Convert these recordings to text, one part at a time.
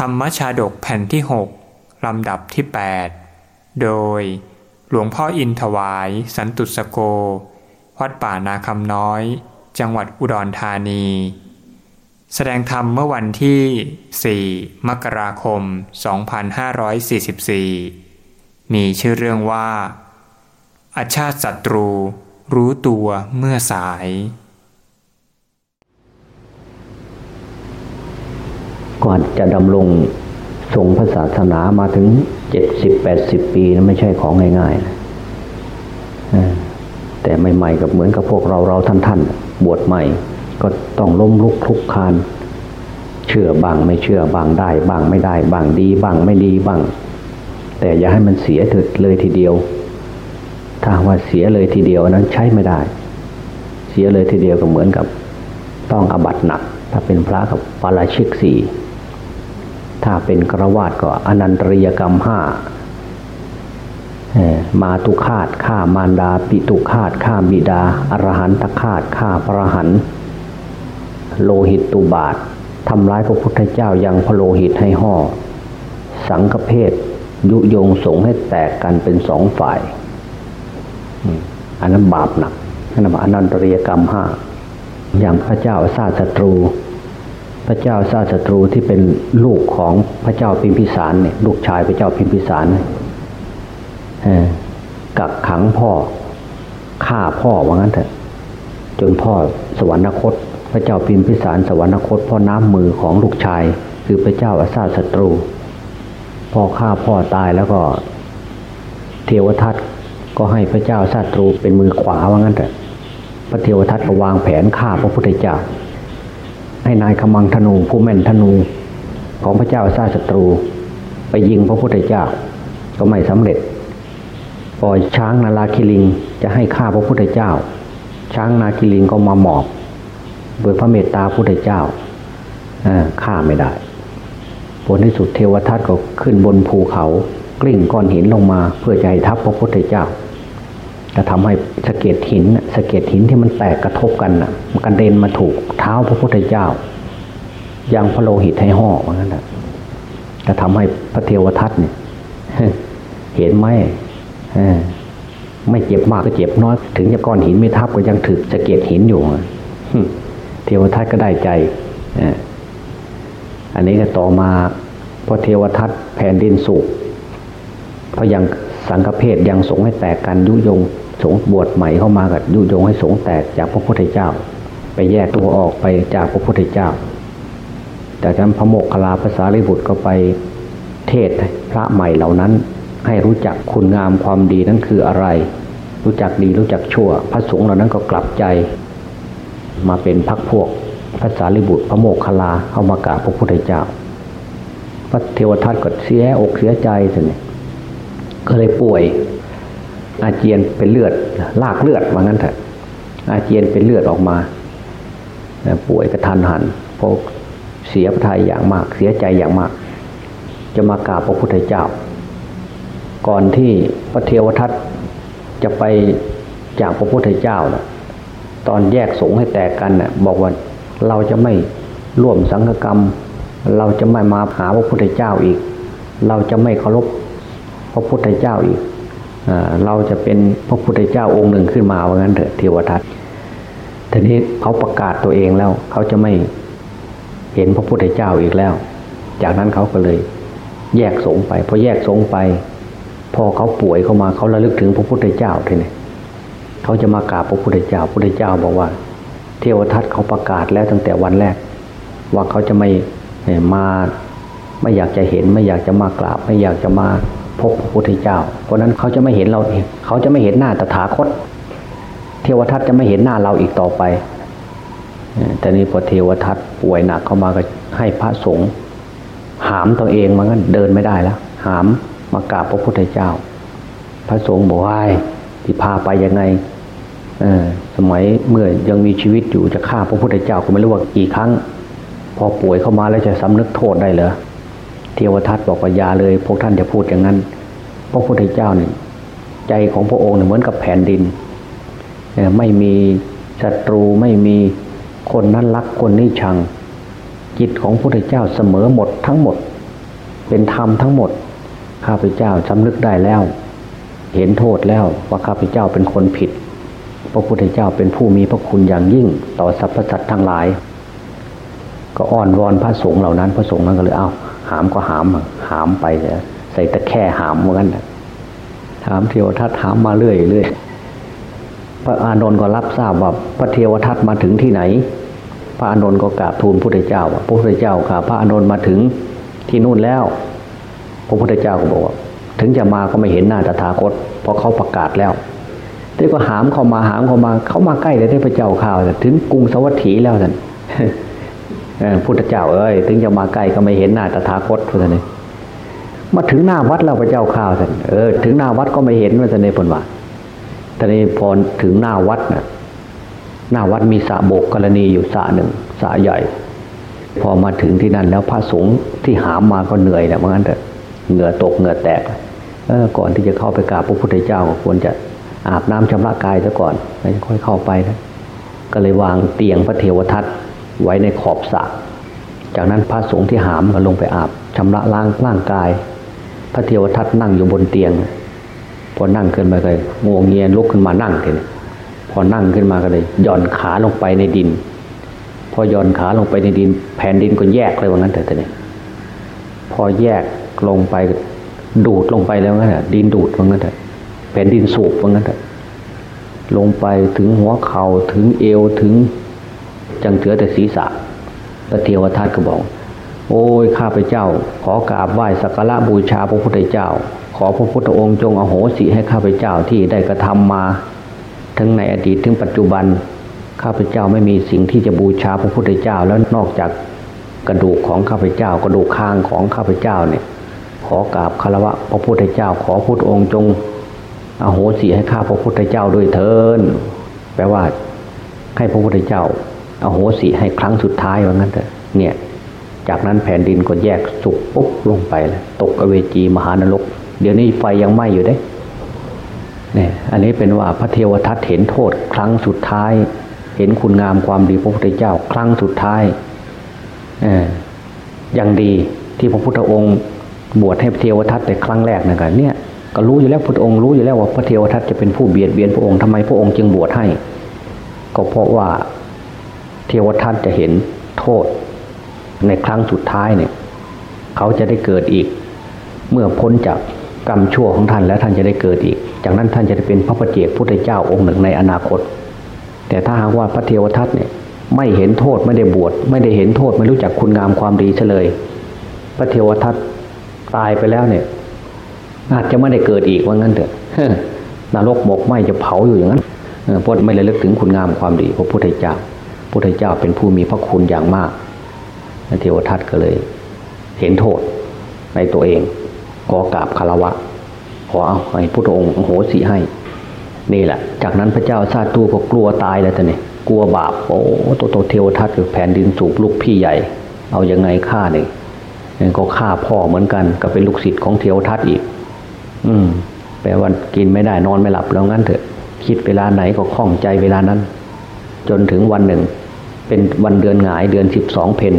ธรรมชาดกแผ่นที่ 6 ลำดับที่ 8 โดยหลวงพ่ออินถวาย สันตุสโก วัดป่านาคำน้อย จังหวัดอุดรธานี แสดงธรรมเมื่อวันที่ 4 มกราคม 2544 มีชื่อเรื่องว่าอาชาติศัตรูรู้ตัวเมื่อสาย ก่อนจะดำรงทรงพระศาสนามาถึงเจ็ดสิบแปดสิบปีนะไม่ใช่ของง่ายๆนะแต่ใหม่ๆกับเหมือนกับพวกเราเราท่านท่านบวชใหม่ ก็ต้องล้มลุกคลุกคาน เชื่อบางไม่เชื่อบางได้ บางไม่ได้ บางดีบางไม่ดีบาง แต่อย่าให้มันเสียถึดเลยทีเดียว ถ้าว่าเสียเลยทีเดียวนั้นใช้ไม่ได้ เสียเลยทีเดียวก็เหมือนกับ ต้องอบัตหนัก ถ้าเป็นพระกับปาราชิกสี่ ถ้าเป็นกระวาดก็อนันตริยกรรมห้ามาตุคาตฆ่ามารดา ปิตุคาตฆ่าบิดา อรหันตคาตฆ่าพระหันโลหิตตุบาททำร้ายพระพุทธเจ้ายังพระโลหิตให้ห่อ สังฆเพศยุยงสงให้แตกกันเป็นสองฝ่าย อันนั้นบาปหนักนั่นหมายอนันตริยกรรมห้าอย่างพระเจ้าซาศัตรู พระเจ้าซาศัตรูที่เป็นลูกของพระเจ้าพิมพิสารเนี่ยลูกชายพระเจ้าพิมพิสารกักขังพ่อฆ่าพ่อว่างั้นเถอะจนพ่อสวรรคต พระเจ้าพิมพิสารสวรรคตพ่อน้ำมือของลูกชาย คือพระเจ้าอาซาศัตรู พ่อฆ่าพ่อตายแล้วก็ เทวทัตก็ให้พระเจ้าศัตรูเป็นมือขวาว่างั้นเถอะพระเทวทัตก็วางแผนฆ่าพระพุทธเจ้า ให้นายขมังธนูผู้แม่นธนูของพระเจ้าซาศัตรู ไปยิงพระพุทธเจ้าก็ไม่สำเร็จ ปล่อยช้างนาลาคิลิงจะให้ฆ่าพระพุทธเจ้า ช้างนาคิลิงก็มาหมอบ โดยพระเมตตาพุทธเจ้าฆ่าไม่ได้ผลที่สุดเทวทัตก็ขึ้นบนภูเขา กลิ้งก้อนหินลงมาเพื่อจะให้ทับพระพุทธเจ้า จะทำให้สะเก็ดหินสะเก็ดหินที่มันแตกกระทบกันน่ะมันกระเด็นมาถูกเท้าพระพุทธเจ้ายังพระโลหิตให้ห่อเหมือนกันนะจะทำให้พระเทวทัตเนี่ยเห็นไหมไม่เจ็บมากก็เจ็บน้อย ถึงจะก้อนหินไม่ทับก็ยังถึกสะเก็ดหินอยู่เทวทัตก็ได้ใจอันนี้ก็ต่อมาพอเทวทัตแผ่นดินสุกเพราะยังสังฆเพศยังสงให้แตกกันยุยง สงบวชใหม่เข้ามากับยุยงให้สงแตกจากพระพุทธเจ้า ไปแยกตัวออกไปจากพระพุทธเจ้าจากนั้นพระโมกขลาภาษาลิบุตรก็ไปเทศพระใหม่เหล่านั้น ให้รู้จักคุณงามความดีนั้นคืออะไร รู้จักดีรู้จักชั่ว พระสงฆ์เหล่านั้นก็กลับใจ มาเป็นพักพวกภาษาลิบุตรพระโมกขลาเข้ามากราบพระพุทธเจ้า พระเทวทัตก็เสียอกเสียใจสิเนี่ยก็เลยป่วย อาเจียนเป็นเลือดลากเลือดว่างั้นเถอะอาเจียนเป็นเลือดออกมา ป่วยกระทันหันเพราะเสียพระทัยอย่างมาก เสียใจอย่างมาก จะมากราบพระพุทธเจ้า ก่อนที่พระเทวทัตจะไปจากพระพุทธเจ้านะตอนแยกสงให้แตกกันนะ่ะบอกว่าเราจะไม่ร่วมสังฆกรรม เราจะไม่มาหาพระพุทธเจ้าอีก เราจะไม่เคารพพระพุทธเจ้าอีก เราจะเป็นพระพุทธเจ้าองค์หนึ่งขึ้นมาว่างั้นเถอะเทวทัตทีนี้เขาประกาศตัวเองแล้ว เขาจะไม่เห็นพระพุทธเจ้าอีกแล้ว จากนั้นเขาก็เลย แยกสงไปพอแยกสงไป พอเขาป่วยเข้ามาเขาระลึกถึงพระพุทธเจ้าทีนี้เขาจะมากราบพระพุทธเจ้าพระพุทธเจ้าบอกว่า เทวทัตเขาประกาศแล้วตั้งแต่วันแรก ว่าเขาจะไม่มาไม่อยากจะเห็นไม่อยากจะมากราบ ไม่อยากจะมา พบพระพุทธเจ้า เพราะนั้นเขาจะไม่เห็นเราเขาจะไม่เห็นหน้าตถาคต เทวทัตจะไม่เห็นหน้าเราอีกต่อไปแต่นี้พอเทวทัตป่วยหนักเข้ามาก็ให้พระสงฆ์หามตัวเองมันก็เดินไม่ได้แล้วหามมากราบพระพุทธเจ้า พระสงฆ์บอกว่าที่พาไปยังไงสมัยเมื่อยังมีชีวิตอยู่จะฆ่าพระพุทธเจ้าก็ไม่รู้ว่ากี่ครั้ง พอป่วยเข้ามาแล้วจะสำนึกโทษได้เหรอ เทวทัตบอกว่าอย่าเลย พวกท่านจะพูดอย่างนั้นพระพุทธเจ้าเนี่ยใจของพระองค์เนี่ยเหมือนกับแผ่นดินไม่มีศัตรูไม่มีคนนั้นรักคนนี้ชัง จิตของพระพุทธเจ้าเสมอหมดทั้งหมด เป็นธรรมทั้งหมด ข้าพเจ้าสำนึกได้แล้ว เห็นโทษแล้วว่าข้าพเจ้าเป็นคนผิด พระพุทธเจ้าเป็นผู้มีพระคุณอย่างยิ่งต่อสรรพสัตว์ทั้งหลาย ก็อ้อนวอนพระสงฆ์เหล่านั้นพระสงฆ์นั้นก็เลยเอา หามก็หามหามไปใส่ตะแค่หามเหมือนกันถามเทวทัตถามมาเรื่อยเรื่อยพระอานนท์ก็รับทราบว่าพระเทวทัตมาถึงที่ไหน พระอานนท์ก็กราบทูลพระพุทธเจ้าว่าพระพุทธเจ้าค่ะพระอานนท์มาถึงที่นู่นแล้ว พระพุทธเจ้าก็บอกว่าถึงจะมาก็ไม่เห็นหน้าตถาคตเพราะเขาประกาศแล้วที่ก็หามเข้ามาหามเข้ามา เขามาใกล้เลยได้พระเจ้าข่าวถึงกรุงสวัสดีแล้วท่าน พุทธเจ้าเอ้ยถึงจะมาใกล้ก็ไม่เห็นหน้าตถาคตท่านนี่มาถึงหน้าวัดแล้วพระเจ้าข่าวท่านเออถึงหน้าวัดก็ไม่เห็นว่าท่านในผลว่าตอนนี้พอถึงหน้าวัดนะหน้าวัดมีสระโบกกรณีอยู่สระหนึ่งสระใหญ่ พอมาถึงที่นั่นแล้วพระสงฆ์ที่หามมาก็เหนื่อยแหละเพราะงั้นแต่เหงื่อตกเหงื่อแตกเออก่อนที่จะเข้าไปกราบพระพุทธเจ้าควรจะอาบน้ำชำระกายซะก่อนไม่ค่อยเข้าไปนะก็เลยวางเตียงพระเทวทัต ไว้ในขอบสระจากนั้นพระสงฆ์ที่หามก็ลงไปอาบชำระล้างร่างกาย พระเทวทัตนั่งอยู่บนเตียง พอนั่งขึ้นมาเลยงวงเงียนลุกขึ้นมานั่งทีนี้พอนั่งขึ้นมาก็เลยย่อนขาลงไปในดิน พอย่อนขาลงไปในดิน แผ่นดินก็แยกเลยว่างั้นแต่ทีนี้พอแยกลงไปดูดลงไปแล้วงั้นดินดูดว่างั้นแต่แผ่นดินสูบว่างั้นแต่ลงไปถึงหัวเข่าถึงเอวถึง จังเถือแต่ศีรษะพระเทวทัตก็บอก โอ้ยข้าพเจ้า ขอกราบไหว้สักการะบูชาพระพุทธเจ้า ขอพระพุทธองค์จงอโหสิให้ข้าพเจ้าที่ได้กระทำมา ทั้งในอดีตถึงปัจจุบัน ข้าพเจ้าไม่มีสิ่งที่จะบูชาพระพุทธเจ้าแล้วนอกจากกระดูกของข้าพเจ้ากระดูกข้างของข้าพเจ้าเนี่ย ขอกราบคารวะพระพุทธเจ้า ขอพุทธองค์จงอโหสิให้ข้าพระพุทธเจ้าด้วยเถินแปลว่าให้พระพุทธเจ้า อโหสิให้ครั้งสุดท้ายว่างั้นเถอะเนี่ย จากนั้นแผ่นดินก็แยกสุกปุ๊บลงไปเลยตกอเวจีมหานรก เดี๋ยวนี้ไฟยังไหม้อยู่เด้เนี่ยอันนี้เป็นว่าพระเทวทัตเห็นโทษครั้งสุดท้าย เห็นคุณงามความดีพระพุทธเจ้าครั้งสุดท้ายเออยังดีที่พระพุทธองค์บวชให้พระเทวทัตแต่ครั้งแรกนะครับเนี่ยก็รู้อยู่แล้วพระองค์รู้อยู่แล้วว่าพระเทวทัตจะเป็นผู้เบียดเบียนพระองค์ทำไมพระองค์จึงบวชให้ ก็เพราะว่า ทวทัตจะเห็นโทษ ในครั้งสุดท้ายเนี่ย เขาจะได้เกิดอีก เมื่อพ้นจากกรรมชั่วของท่านแล้วท่านจะได้เกิดอีก จากนั้นท่านจะได้เป็นพระปฏิเจกพุทธเจ้าองค์หนึ่งในอนาคต แต่ถ้าหากว่าพระเทวทัตเนี่ยไม่เห็นโทษไม่ได้บวชไม่ได้เห็นโทษไม่รู้จักคุณงามความดีเลย พระเทวทัตตายไปแล้วเนี่ย อาจจะไม่ได้เกิดอีกว่างั้นเถอะนรกหมกไหมจะเผาอยู่อย่างนั้นเพราะไม่เลยลึกถึงคุณงามความดีพระพุทธเจ้า พุทธเจ้าเป็นผู้มีพระคุณอย่างมากเทวทัตก็เลย เห็นโทษในตัวเองขอกราบคารวะ ขอเอาให้พุทธองค์โหสิให้ นี่แหละ จากนั้นพระเจ้าซาตูก็กลัวตายแล้วท่านนี่กลัวบาปโอ้ตัวโตเทวทัตคือแผ่นดินสูบลูกพี่ใหญ่ เอาอยัางไงฆ่าเนี่ยก็ฆ่าพ่อเหมือนกันก็เป็นลูกศิษย์ของเทวทัตอีก อืมแปลว่ากินไม่ได้นอนไม่หลับแล้วงั้นเถอะ คิดเวลาไหนก็คล่องใจเวลานั้น จนถึงวันหนึ่ง เป็นวันเดือนหงายเดือนสิบสองเพน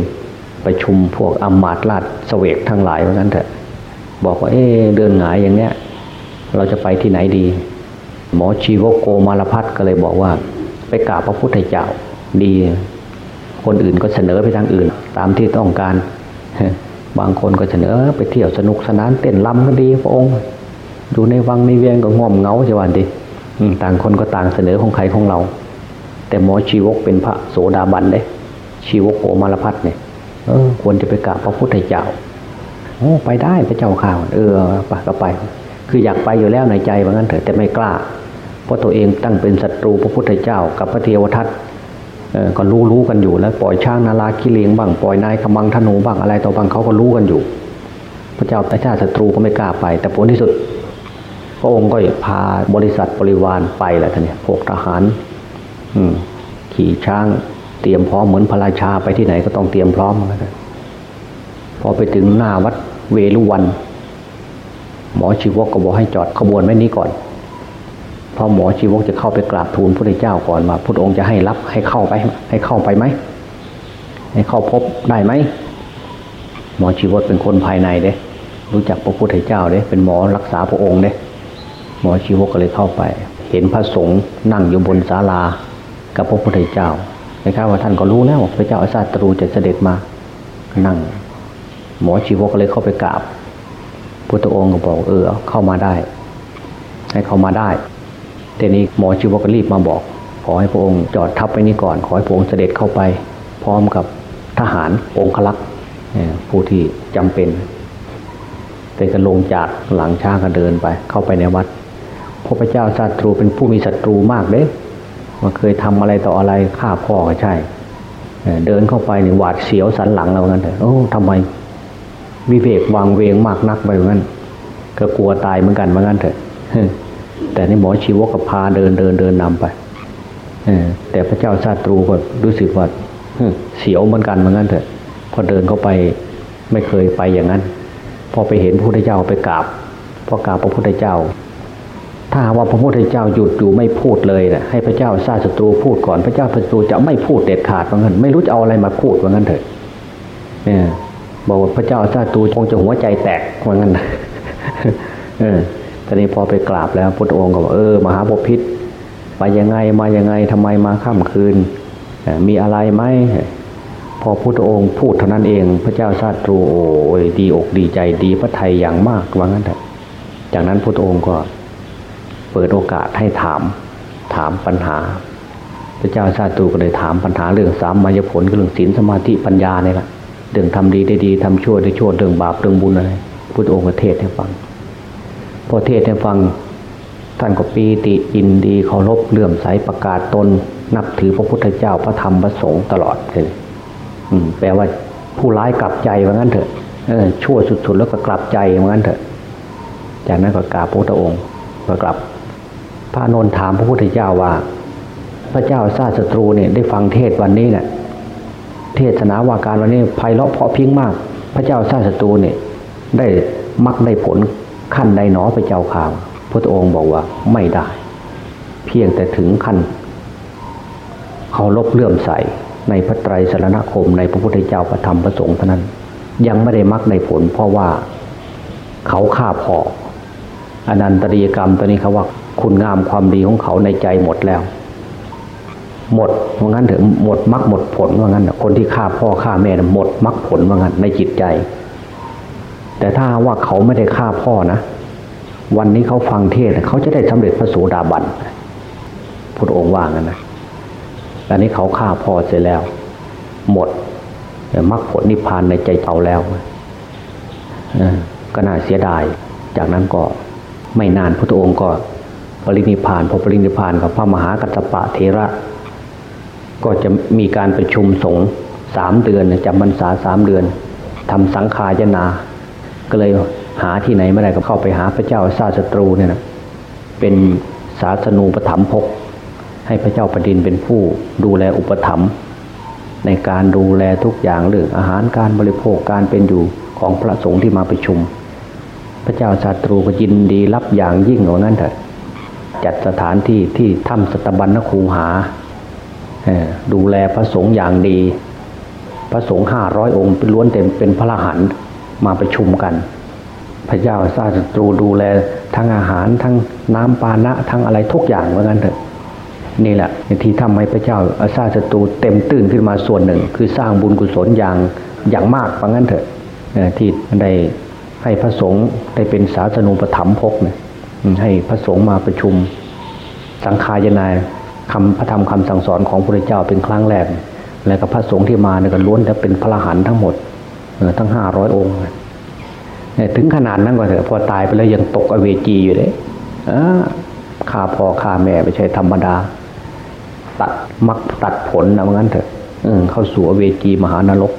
ประชุมพวกอมมาตราชเสวกทั้งหลายว่างั้นเถอะบอกว่าเอ๊เดินหงายอย่างเนี้ย เราจะไปที่ไหนดี หมอชีวโกมารพัฒก็เลยบอกว่า ไปกราบพระพุทธเจ้าดี คนอื่นก็เสนอไปทางอื่น ตามที่ต้องการบางคนก็เสนอไปเที่ยวสนุกสนานเต้นลำก็ดีพระองค์อยู่ในวังในเวียงก็ง่อมเงาใช่วันดีต่างคนก็ต่างเสนอของใครของเรา แต่หมอชีวกเป็นพระโสดาบันเด้ชีวกโกมารพัฒเนี่ยเออควรจะไปกราบพระพุทธเจ้าโอ้ไปได้พระเจ้าข่าว เออไปก็ไป คืออยากไปอยู่แล้วในใจว่างั้นเถอะแต่ไม่กล้า เพราะตัวเองตั้งเป็นศัตรูพระพุทธเจ้า กับพระเทวทัตเออก็รู้รู้กันอยู่แล้ว ปล่อยช่างนาลาคิเลงบ้างปล่อยนายขมังธนูบ้างอะไรต่อบางเขาก็รู้กันอยู่ พระเจ้าแต่ชาติศัตรูก็ไม่กล้าไป แต่ผลที่สุด พระองค์ก็พาบริษัทบริวารไปแหละท่านเนี่ยพวกทหาร ขี่ช้างเตรียมพร้อมเหมือนพระราชาไปที่ไหนก็ต้องเตรียมพร้อมนะครับพอไปถึงหน้าวัดเวลุวัน หมอชีวกก็บอกให้จอดขบวนไว้นี้ก่อนพอหมอชีวกจะเข้าไปกราบทูลพระเจ้าก่อนว่าพระองค์จะให้รับให้เข้าไป ให้เข้าไปไหมให้เข้าพบได้ไหมหมอชีวกเป็นคนภายในเด้รู้จักพระพุทธเจ้าเด้เป็นหมอรักษาพระองค์เด้หมอชีวกก็เลยเข้าไป เห็นพระสงฆ์นั่งอยู่บนศาลา กับพระพุทธเจ้านะครับว่าท่านก็รู้แล้วพระเจ้าอาซาตรูจะเสด็จมานั่ง หมอชีวกก็เลยเข้าไปกราบพุทธองค์ก็บอกเออเข้ามาได้ ให้เข้ามาได้แต่นี้หมอชีวกก็รีบมาบอก ขอให้พระองค์จอดทับไปนี้ก่อน ขอให้พระองค์เสด็จเข้าไป พร้อมกับทหารองคลักษ์ผู้ที่จำเป็นแต่ก็ลงจากหลังช้างก็เดินไป เข้าไปในวัดพระพเจ้าศัตรูเป็นผู้มีศัตรูมากเด้ มาเคยทำอะไรต่ออะไรฆ่าพ่อก็ใช่ เดินเข้าไปในหวาดเสียวสันหลังเราเงั้นเถอะโอ้ทำไมวิเวกวางเวงมากนักไปเหมือนกันก็กลัวตายเหมือนกันเหมือนกันเถอะแต่ในหมอชีวกพาเดินเดินเดินนำไปแต่พระเจ้าศัตรูก็รู้สึกว่าเสียวเหมือนกันเหมือนกันเถอะพอเดินเข้าไปไม่เคยไปอย่างนั้น พอไปเห็นพระพุทธเจ้าไปกราบพอกราบพระพุทธเจ้า ถ้าว่าพระพุทธเจ้าหยุดอยู่ไม่พูดเลยนะให้พระเจ้าซาศัตรูพูดก่อนพระเจ้าศัตรูจะไม่พูดเด็ดขาดว่างั้น ไม่รู้จะเอาอะไรมาพูดว่างั้นเถอะเนี่ยบอกว่าพระเจ้าซาศัตรูคงจะหัวใจแตกว่างั้นเออตอนนี้พอไปกราบแล้วพระองค์ก็บอกเออมหาบพิษไปยังไงมายังไงทำไมมาค่ำคืน มีอะไรไหมพอพุทธองค์พูดเท่านั้นเอง พระเจ้าชาตรูโอ้ยดีอกดีใจดีพระไทยอย่างมากว่างั้นเถอะจากนั้นพุทธองค์ก็ ปิดโอกาสให้ถาม ถามปัญหา พระเจ้าชาตรูก็เลยถามปัญหาเรื่องสามมายผลเรื่องศีลสมาธิปัญญาเนี่ยแหละเรื่องทำดีได้ดีทำชั่วได้ชั่วเรื่องบาปเรื่องบุญอะไรพุทธองค์เทศให้ฟัง พอเทศให้ฟังท่านก็ปีติอินดีเคารพเลื่อมใสประกาศตน นับถือพระพุทธเจ้าพระธรรมพระสงฆ์ตลอดเลยแปลว่าผู้ร้ายกลับใจว่างั้นเถอะเออชั่วสุดๆแล้วก็กลับใจว่างั้นเถอะ จากนั้นก็กราบพระองค์ก็กลับ ระนนถามพระพุทธเจ้าว่า พระเจ้าซาศัตรูเนี่ยได้ฟังเทศวันนี้เนี่ยเทศนาว่าการวันนี้ไพเราะเพาะพิ้งมาก พระเจ้าซาศัตรูเนี่ยได้มักได้ผลขั้นใดหนอไปเจ้าข่าวพระองค์บอกว่าไม่ได้ เพียงแต่ถึงขั้นเขาลบเลื่อมใสในพระไตรสรณคมในพระพุทธเจ้าประธรรมประสงค์เท่านั้น ยังไม่ได้มักในผลเพราะว่าเขาฆ่าพออนันตริยกรรมตัวนี้เขาว่า คุณงามความดีของเขาในใจหมดแล้ว หมดว่างั้นเถอะหมดมักหมดผลว่างั้นคนที่ฆ่าพ่อฆ่าแม่หมดมักผลว่างั้นในจิตใจ แต่ถ้าว่าเขาไม่ได้ฆ่าพ่อนะวันนี้เขาฟังเทศเขาจะได้สำเร็จพระโสดาบันพระองค์ว่างั้นนะอันนี้เขาฆ่าพ่อเสร็จแล้ว หมดมรรคผลนิพพานในใจเขาแล้วก็น่าเสียดาย จากนั้นก็ไม่นานพระองค์ก็ ปรินิพานพอปรินิพานกับพระมหากัสปะเทระ ก็จะมีการประชุมสงฆ์สามเดือนจำพรรษาสามเดือนทำสังขายนา ก็เลยหาที่ไหนไม่ได้ก็เข้าไปหาพระเจ้าซาสตรูเนี่ยนะเป็นศาสนูปถัมภกให้พระเจ้าแผ่นดินเป็นผู้ดูแลอุปถัมภ์ในการดูแลทุกอย่างเรื่องอาหารการบริโภคการเป็นอยู่ของพระสงฆ์ที่มาประชุม พระเจ้าชาตรูก็ยินดีรับอย่างยิ่งเหนนั้นเถอะ จัดสถานที่ที่ถ้ำสตบัญนคูหา ดูแลพระสงฆ์อย่างดี พระสงฆ์ห้าร้อยองค์เป็นล้วนเต็มเป็นพระหันมาประชุมกัน พระเจ้าชาตรูดูแลทั้งอาหารทั้งน้ำปานะทั้งอะไรทุกอย่างเหมือนกันเถอะนี่แหละที่ทำให้พระเจ้าอาซาศัตรูเต็มตื่นขึ้นมาส่วนหนึ่ง คือสร้างบุญกุศลอย่างอย่างมากว่างั้นเถอะที่ได้ให้พระสงฆ์ได้เป็นศาสนูปถัมภกเนี่ย ให้พระสงฆ์มาประชุม สังขายนายคำพระธรรมคำสั่งสอนของพระเจ้าเป็นครั้งแรก แล้วก็พระสงฆ์ที่มาเนี่ยก็ล้วนแต่เป็นพระหันทั้งหมดทั้งห้าร้อยองค์ถึงขนาดนั้นก็เถอะพอตายไปแล้วยังตกอเวจีอยู่เลยฆ่าพ่อฆ่าแม่ไม่ใช่ธรรมดา ตัดมักตัดผลนะงั้นเถอะเข้าสู่อเวจีมหานรก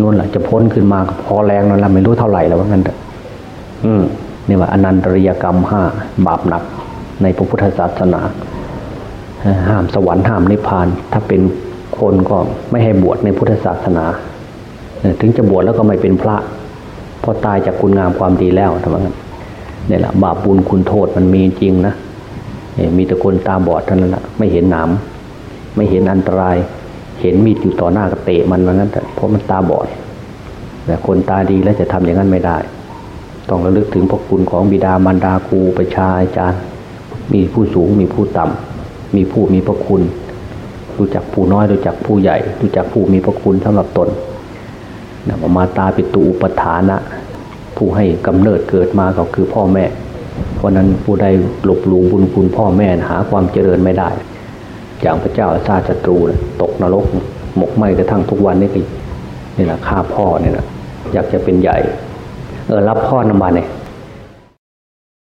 นู่นแหละจะพ้นขึ้นมาพอแรงนั่นแหละไม่รู้เท่าไหร่แล้วว่างั้นเถอะ อืม นี่ว่าอนันตริยกรรมห้าบาปหนักในพระพุทธศาสนา ห้ามสวรรค์ห้ามนิพพาน ถ้าเป็นคนก็ไม่ให้บวชในพุทธศาสนา ถึงจะบวชแล้วก็ไม่เป็นพระพอตายจากคุณงามความดีแล้วทำไมนี่แหละบาปบุญคุณโทษมันมีจริงนะมีแต่คนตาบอดเท่านั้นแหละไม่เห็นหนามไม่เห็นอันตราย เห็นมีดอยู่ต่อหน้าก็เตะมันว่างั้นแต่เพราะมันตาบอดแต่คนตาดีแล้วจะทำอย่างนั้นไม่ได้ ต้องระลึกถึงพระคุณของบิดามารดาครูประชาอาจารย์ มีผู้สูงมีผู้ต่ำมีผู้มีพระคุณ รู้จักผู้น้อยรู้จักผู้ใหญ่ รู้จักผู้มีพระคุณสำหรับตนนะมาตาปิตูอุปทานะ ผู้ให้กำเนิดเกิดมาก็คือพ่อแม่ เพราะนั้นผู้ใดหลบหลูบุญคุณพ่อแม่หาความเจริญไม่ได้อย่างพระเจ้าซาศัตรูตกนรกหมกไหมกระทั่งทุกวันนี้ก็นี่แหละฆ่าพ่อเนี่ยนะอยากจะเป็นใหญ่ เออรับพ่อนมาเนี่ย